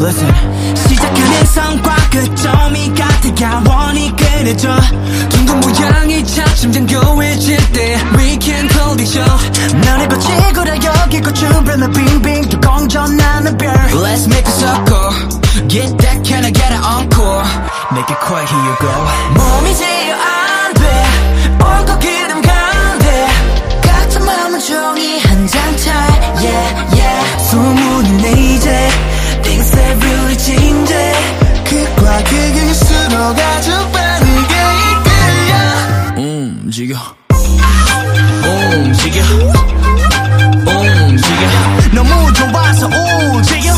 Listen 시작하는 성과 끝점이 같아 원이 그려져 둥근 모양이 차츰 정교해질 때 We can call this show 너를 거치고라 여기 불나 빙빙 또 공전하는 별 Let's make a circle Get that can I get it encore Make it quiet here you go 몸이 제어 움직여 움직여 움직여 너무 좋아서 움직여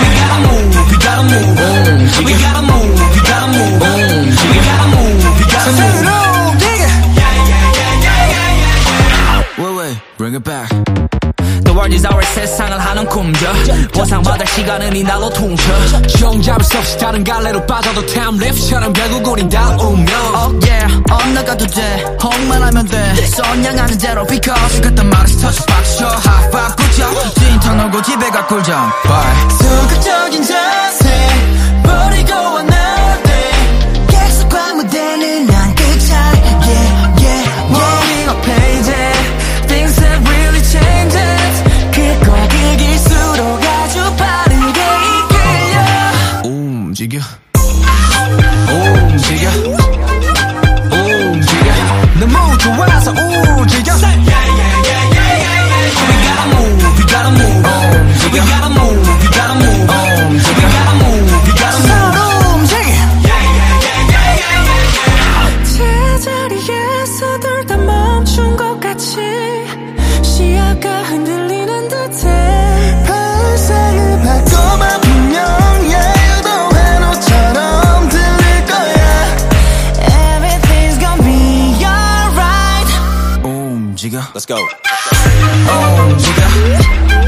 We gotta move, we gotta move, we gotta move, we gotta move, we gotta move. 새로 움직여 Wait, wait, bring it back. Our 세상을 하는 꿈져 보상받을 시간은 이날로 퉁쳐. 종잡을 수 없이 다른 갈래로 빠져도 lift처럼 결국 우린 다 운명. Oh yeah. 엇나가도 돼. 홍만 하면 돼. 선양하는 대로 because 그딴 말을 터치 박쳐. five 붙여 찐탕 놀고 집에 가 꿀잠. Bye 움직여 움직여 움직여 너무 좋아서 움직여 We gotta move, we gotta move We gotta move, we gotta move We gotta move, we gotta move 서로 움직여 제자리에서 둘 다 멈춘 것 같이 시야가 흔들리 jigga. Let's go. Oh, jigga.